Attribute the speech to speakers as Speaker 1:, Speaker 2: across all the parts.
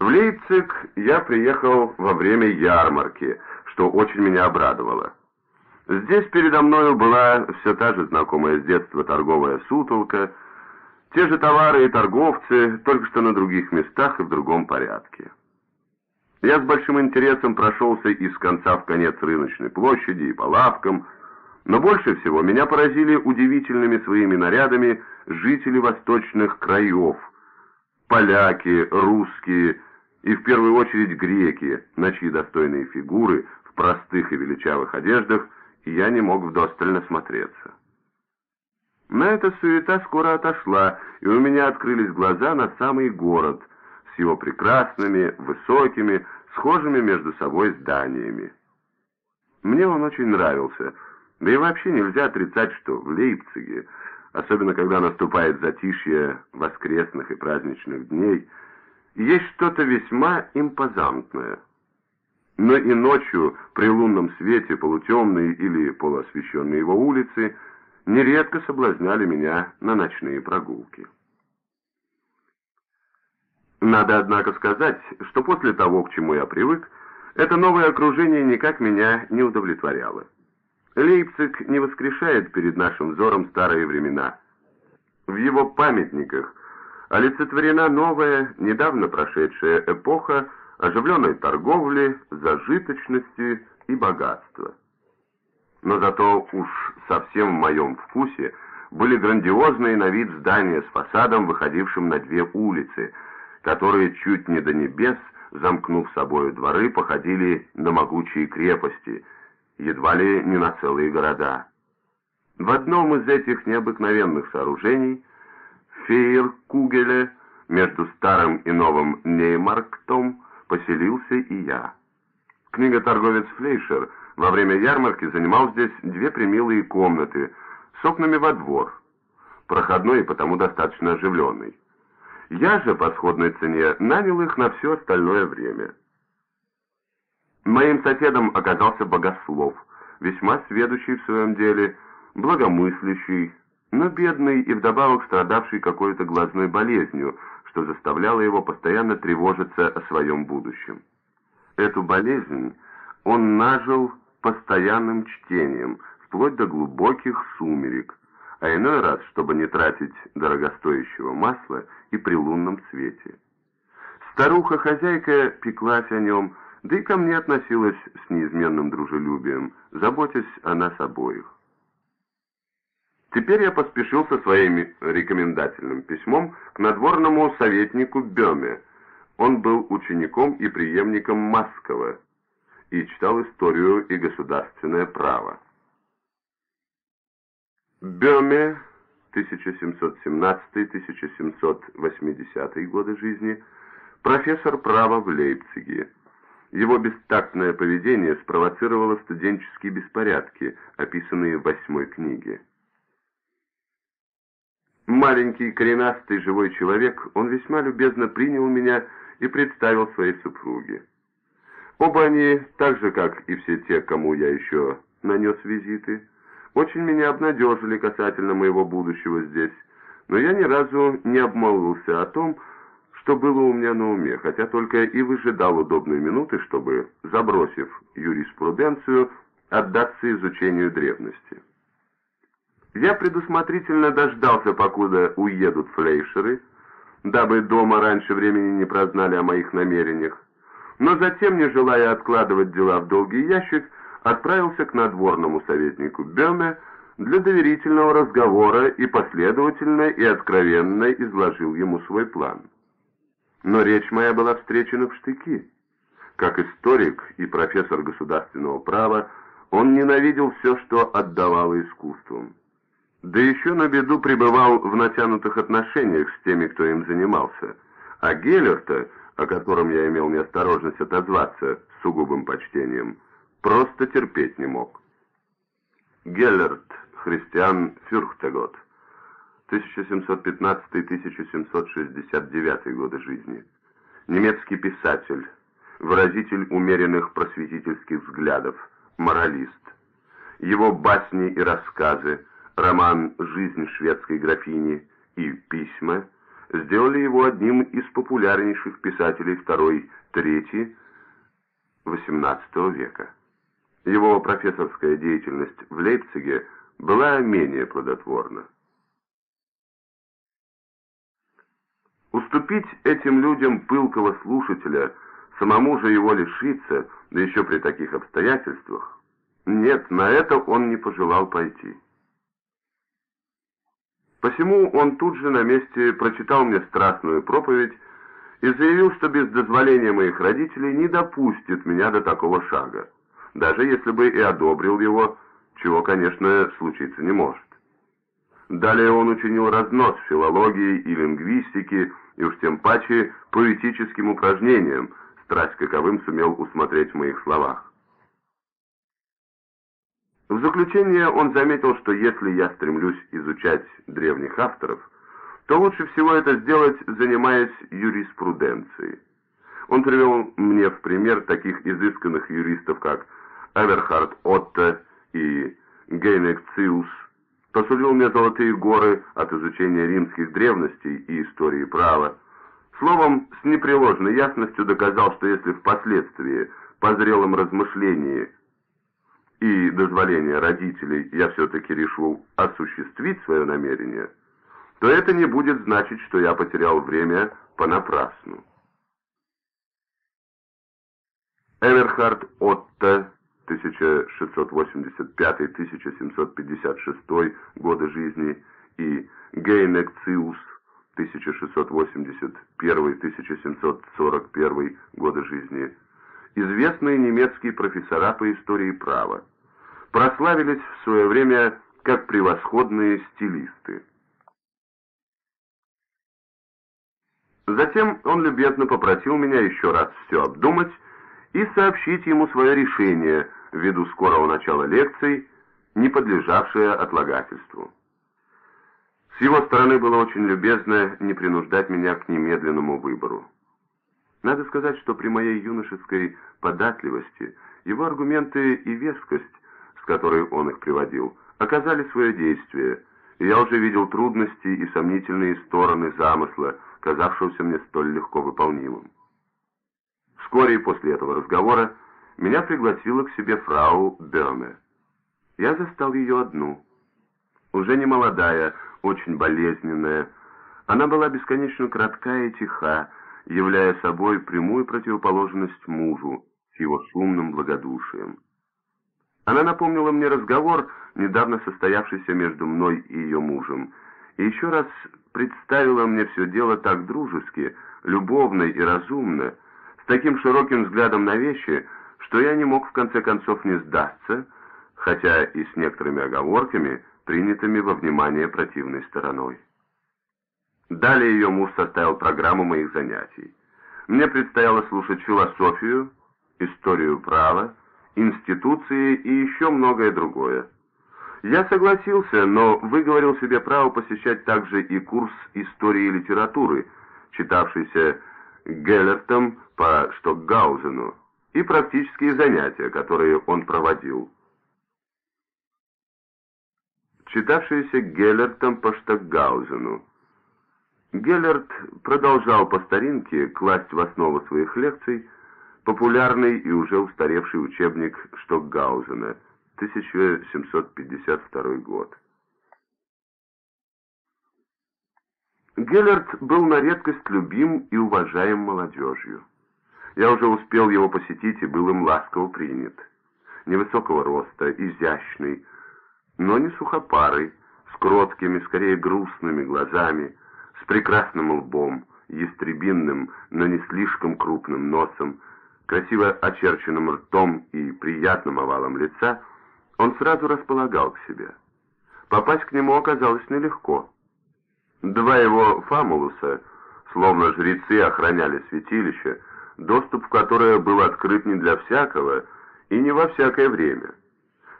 Speaker 1: В Лейпциг я приехал во время ярмарки, что очень меня обрадовало. Здесь передо мною была все та же знакомая с детства торговая сутолка, те же товары и торговцы, только что на других местах и в другом порядке. Я с большим интересом прошелся из конца в конец рыночной площади и по лавкам, но больше всего меня поразили удивительными своими нарядами жители восточных краев, поляки, русские и в первую очередь греки, на чьи достойные фигуры в простых и величавых одеждах я не мог вдостально смотреться. На эта суета скоро отошла, и у меня открылись глаза на самый город с его прекрасными, высокими, схожими между собой зданиями. Мне он очень нравился, да и вообще нельзя отрицать, что в Лейпциге, особенно когда наступает затишье воскресных и праздничных дней, есть что-то весьма импозантное. Но и ночью при лунном свете полутемные или полуосвещенные его улицы – нередко соблазняли меня на ночные прогулки. Надо, однако, сказать, что после того, к чему я привык, это новое окружение никак меня не удовлетворяло. Лейпциг не воскрешает перед нашим взором старые времена. В его памятниках олицетворена новая, недавно прошедшая эпоха оживленной торговли, зажиточности и богатства но зато уж совсем в моем вкусе были грандиозные на вид здания с фасадом, выходившим на две улицы, которые чуть не до небес, замкнув собою дворы, походили на могучие крепости, едва ли не на целые города. В одном из этих необыкновенных сооружений, Фейеркугеле, между старым и новым Неймарктом, поселился и я. Книга-торговец Флейшер – во время ярмарки занимал здесь две примилые комнаты с окнами во двор, проходной и потому достаточно оживленный. Я же по сходной цене нанял их на все остальное время. Моим соседом оказался богослов, весьма сведущий в своем деле, благомыслящий, но бедный и вдобавок страдавший какой-то глазной болезнью, что заставляло его постоянно тревожиться о своем будущем. Эту болезнь он нажил постоянным чтением, вплоть до глубоких сумерек, а иной раз, чтобы не тратить дорогостоящего масла и при лунном свете. Старуха-хозяйка пеклась о нем, да и ко мне относилась с неизменным дружелюбием, заботясь о нас обоих. Теперь я поспешил со своим рекомендательным письмом к надворному советнику Беме. Он был учеником и преемником Маскова, и читал историю и государственное право. Бёме, 1717-1780 годы жизни, профессор права в Лейпциге. Его бестактное поведение спровоцировало студенческие беспорядки, описанные в восьмой книге. Маленький, коренастый, живой человек, он весьма любезно принял меня и представил своей супруге. Оба они, так же как и все те, кому я еще нанес визиты, очень меня обнадежили касательно моего будущего здесь, но я ни разу не обмолвился о том, что было у меня на уме, хотя только и выжидал удобной минуты, чтобы, забросив юриспруденцию, отдаться изучению древности. Я предусмотрительно дождался, покуда уедут флейшеры, дабы дома раньше времени не прознали о моих намерениях, но затем, не желая откладывать дела в долгий ящик, отправился к надворному советнику Беме для доверительного разговора и последовательно и откровенно изложил ему свой план. Но речь моя была встречена в штыки. Как историк и профессор государственного права, он ненавидел все, что отдавало искусством. Да еще на беду пребывал в натянутых отношениях с теми, кто им занимался. А Геллерта о котором я имел неосторожность отозваться с сугубым почтением, просто терпеть не мог. Геллерт, христиан Фюрхтегот, 1715-1769 годы жизни. Немецкий писатель, выразитель умеренных просветительских взглядов, моралист. Его басни и рассказы, роман «Жизнь шведской графини» и «Письма» сделали его одним из популярнейших писателей трети XVIII века. Его профессорская деятельность в Лейпциге была менее плодотворна. Уступить этим людям пылкого слушателя, самому же его лишиться, да еще при таких обстоятельствах, нет, на это он не пожелал пойти. Посему он тут же на месте прочитал мне страстную проповедь и заявил, что без дозволения моих родителей не допустит меня до такого шага, даже если бы и одобрил его, чего, конечно, случиться не может. Далее он учинил разнос филологии и лингвистики, и уж тем паче поэтическим упражнениям, страсть каковым сумел усмотреть в моих словах. В заключение он заметил, что если я стремлюсь изучать древних авторов, то лучше всего это сделать, занимаясь юриспруденцией. Он привел мне в пример таких изысканных юристов, как Эверхард Отто и Гейнек Циус, посулил мне золотые горы от изучения римских древностей и истории права. Словом, с непреложной ясностью доказал, что если впоследствии по зрелом размышлении и дозволения родителей я все-таки решил осуществить свое намерение, то это не будет значить, что я потерял время понапрасну. Эверхард Отто 1685-1756 годы жизни и Гейнек Циус 1681-1741 годы жизни известные немецкие профессора по истории права, прославились в свое время как превосходные стилисты. Затем он любезно попросил меня еще раз все обдумать и сообщить ему свое решение ввиду скорого начала лекций, не подлежавшее отлагательству. С его стороны было очень любезно не принуждать меня к немедленному выбору. Надо сказать, что при моей юношеской податливости его аргументы и вескость, с которой он их приводил, оказали свое действие, и я уже видел трудности и сомнительные стороны замысла, казавшегося мне столь легко выполнимым. Вскоре после этого разговора меня пригласила к себе фрау Бёме. Я застал ее одну. Уже не молодая, очень болезненная. Она была бесконечно кратка и тиха, являя собой прямую противоположность мужу с его шумным благодушием. Она напомнила мне разговор, недавно состоявшийся между мной и ее мужем, и еще раз представила мне все дело так дружески, любовно и разумно, с таким широким взглядом на вещи, что я не мог в конце концов не сдаться, хотя и с некоторыми оговорками, принятыми во внимание противной стороной. Далее ее муж составил программу моих занятий. Мне предстояло слушать философию, историю права, институции и еще многое другое. Я согласился, но выговорил себе право посещать также и курс истории и литературы, читавшийся Геллертом по Штокгаузену, и практические занятия, которые он проводил. Читавшиеся Геллертом по Штокгаузену. Геллерт продолжал по старинке класть в основу своих лекций популярный и уже устаревший учебник Штокгаузена, 1752 год. Геллерт был на редкость любим и уважаем молодежью. Я уже успел его посетить и был им ласково принят. Невысокого роста, изящный, но не сухопарый, с кроткими, скорее грустными глазами, прекрасным лбом, ястребинным, но не слишком крупным носом, красиво очерченным ртом и приятным овалом лица, он сразу располагал к себе. Попасть к нему оказалось нелегко. Два его фамулуса, словно жрецы, охраняли святилище, доступ в которое был открыт не для всякого и не во всякое время.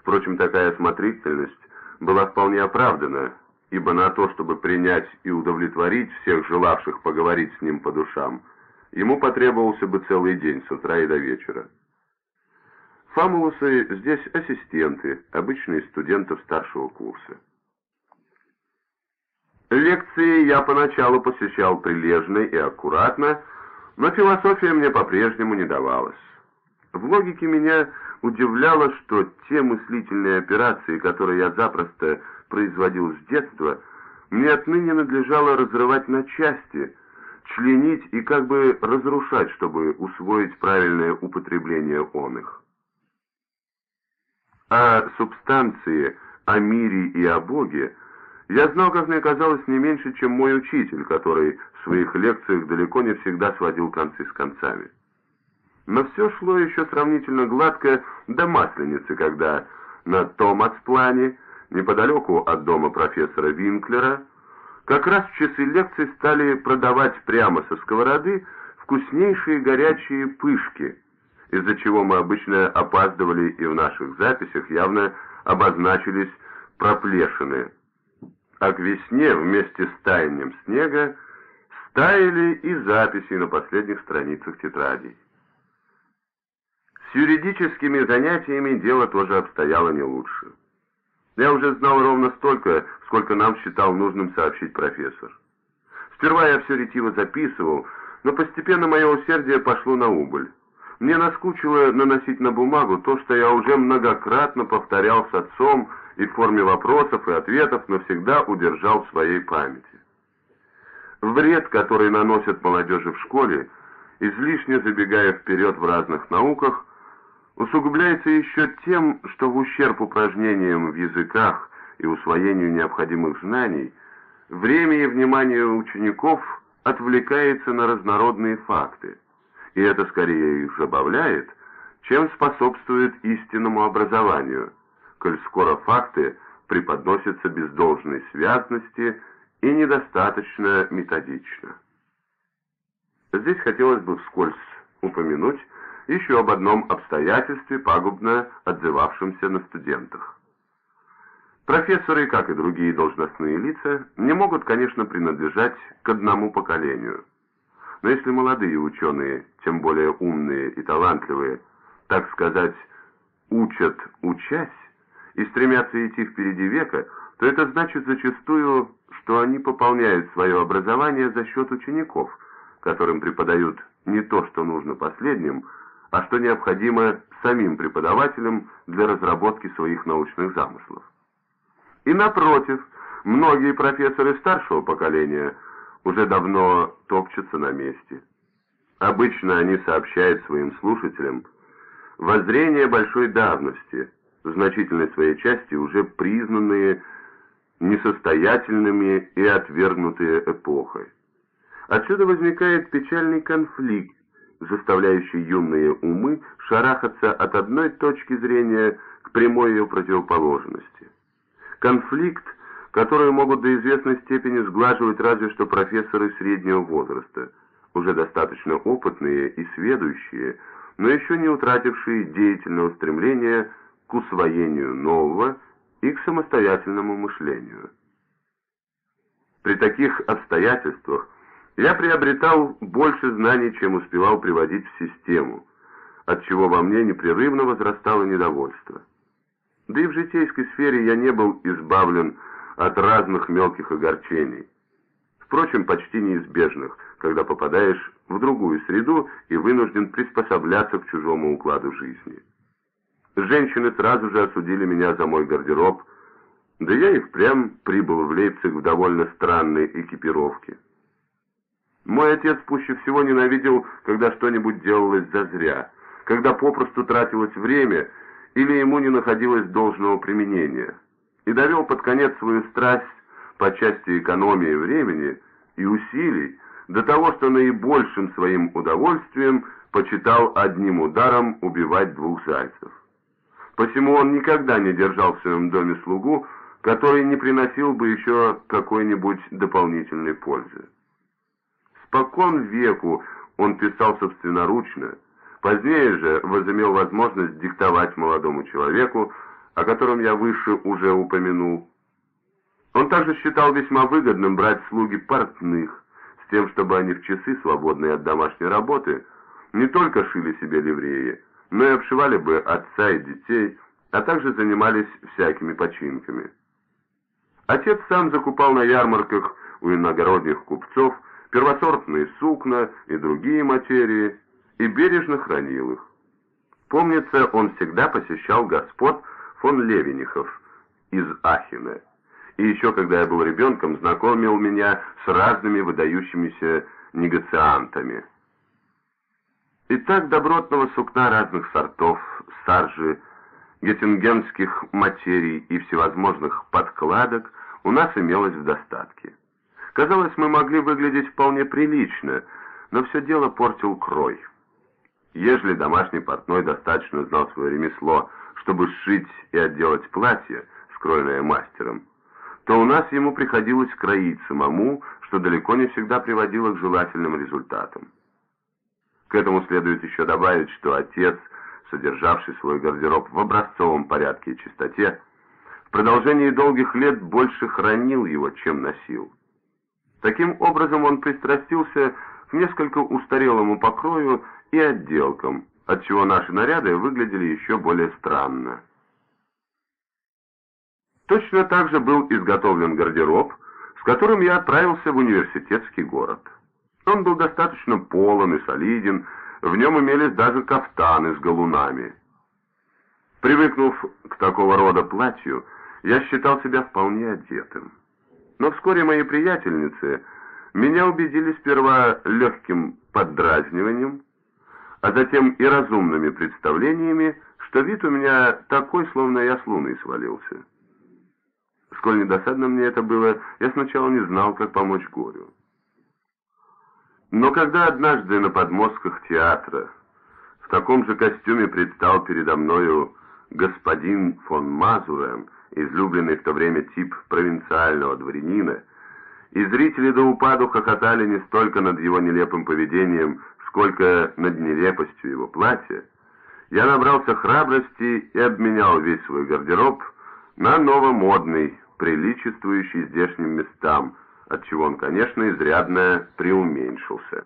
Speaker 1: Впрочем, такая осмотрительность была вполне оправдана, ибо на то, чтобы принять и удовлетворить всех желавших поговорить с ним по душам, ему потребовался бы целый день с утра и до вечера. Фамулусы здесь ассистенты, обычные студентов старшего курса. Лекции я поначалу посещал прилежно и аккуратно, но философия мне по-прежнему не давалась. В логике меня удивляло, что те мыслительные операции, которые я запросто производил с детства, мне отныне надлежало разрывать на части, членить и как бы разрушать, чтобы усвоить правильное употребление он их. О субстанции, о мире и о Боге я знал, как мне казалось, не меньше, чем мой учитель, который в своих лекциях далеко не всегда сводил концы с концами. Но все шло еще сравнительно гладко до Масленицы, когда на Томасплане, неподалеку от дома профессора Винклера, как раз в часы лекций стали продавать прямо со сковороды вкуснейшие горячие пышки, из-за чего мы обычно опаздывали и в наших записях явно обозначились проплешины. А к весне вместе с таянием снега стаяли и записи на последних страницах тетрадей. С юридическими занятиями дело тоже обстояло не лучше. Я уже знал ровно столько, сколько нам считал нужным сообщить профессор. Сперва я все ретиво записывал, но постепенно мое усердие пошло на убыль. Мне наскучило наносить на бумагу то, что я уже многократно повторял с отцом и в форме вопросов и ответов навсегда удержал в своей памяти. Вред, который наносят молодежи в школе, излишне забегая вперед в разных науках, усугубляется еще тем, что в ущерб упражнениям в языках и усвоению необходимых знаний время и внимание учеников отвлекается на разнородные факты, и это скорее их забавляет, чем способствует истинному образованию, коль скоро факты преподносятся без должной связности и недостаточно методично. Здесь хотелось бы вскользь упомянуть еще об одном обстоятельстве, пагубно отзывавшемся на студентах. Профессоры, как и другие должностные лица, не могут, конечно, принадлежать к одному поколению. Но если молодые ученые, тем более умные и талантливые, так сказать, учат учась и стремятся идти впереди века, то это значит зачастую, что они пополняют свое образование за счет учеников, которым преподают не то, что нужно последним, а что необходимо самим преподавателям для разработки своих научных замыслов. И напротив, многие профессоры старшего поколения уже давно топчутся на месте. Обычно они сообщают своим слушателям воззрения большой давности, в значительной своей части уже признанные несостоятельными и отвергнутые эпохой. Отсюда возникает печальный конфликт заставляющий юные умы шарахаться от одной точки зрения к прямой ее противоположности. Конфликт, который могут до известной степени сглаживать разве что профессоры среднего возраста, уже достаточно опытные и сведущие, но еще не утратившие деятельного стремления к усвоению нового и к самостоятельному мышлению. При таких обстоятельствах я приобретал больше знаний, чем успевал приводить в систему, от чего во мне непрерывно возрастало недовольство. Да и в житейской сфере я не был избавлен от разных мелких огорчений. Впрочем, почти неизбежных, когда попадаешь в другую среду и вынужден приспосабляться к чужому укладу жизни. Женщины сразу же осудили меня за мой гардероб, да я и впрямь прибыл в Лейпциг в довольно странной экипировке. Мой отец пуще всего ненавидел, когда что-нибудь делалось зазря, когда попросту тратилось время или ему не находилось должного применения, и довел под конец свою страсть по части экономии времени и усилий до того, что наибольшим своим удовольствием почитал одним ударом убивать двух зайцев. Посему он никогда не держал в своем доме слугу, который не приносил бы еще какой-нибудь дополнительной пользы. Спокон веку он писал собственноручно, позднее же возымел возможность диктовать молодому человеку, о котором я выше уже упомянул. Он также считал весьма выгодным брать слуги портных, с тем, чтобы они в часы, свободные от домашней работы, не только шили себе ливреи, но и обшивали бы отца и детей, а также занимались всякими починками. Отец сам закупал на ярмарках у иногородних купцов первосортные сукна и другие материи и бережно хранил их. Помнится, он всегда посещал господ фон Левенихов из Ахена. И еще когда я был ребенком, знакомил меня с разными выдающимися негациантами. И так добротного сукна разных сортов, саржи, геттингенских материй и всевозможных подкладок у нас имелось в достатке. Казалось, мы могли выглядеть вполне прилично, но все дело портил крой. Ежели домашний портной достаточно знал свое ремесло, чтобы сшить и отделать платье, скроенное мастером, то у нас ему приходилось кроить самому, что далеко не всегда приводило к желательным результатам. К этому следует еще добавить, что отец, содержавший свой гардероб в образцовом порядке и чистоте, в продолжении долгих лет больше хранил его, чем носил. Таким образом он пристрастился к несколько устарелому покрою и отделкам, отчего наши наряды выглядели еще более странно. Точно так же был изготовлен гардероб, с которым я отправился в университетский город. Он был достаточно полон и солиден, в нем имелись даже кафтаны с галунами. Привыкнув к такого рода платью, я считал себя вполне одетым. Но вскоре мои приятельницы меня убедили сперва легким поддразниванием, а затем и разумными представлениями, что вид у меня такой, словно я с луны свалился. Сколь недосадно мне это было, я сначала не знал, как помочь горю. Но когда однажды на подмостках театра в таком же костюме предстал передо мною господин фон Мазурем, излюбленный в то время тип провинциального дворянина, и зрители до упаду хохотали не столько над его нелепым поведением, сколько над нелепостью его платья, я набрался храбрости и обменял весь свой гардероб на новомодный, приличествующий здешним местам, отчего он, конечно, изрядно преуменьшился.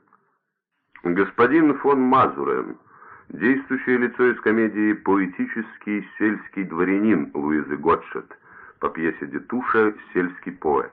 Speaker 1: Господин фон Мазурен, действующее лицо из комедии «Поэтический сельский дворянин» Луизы Готшет по пьесе Детуша «Сельский поэт».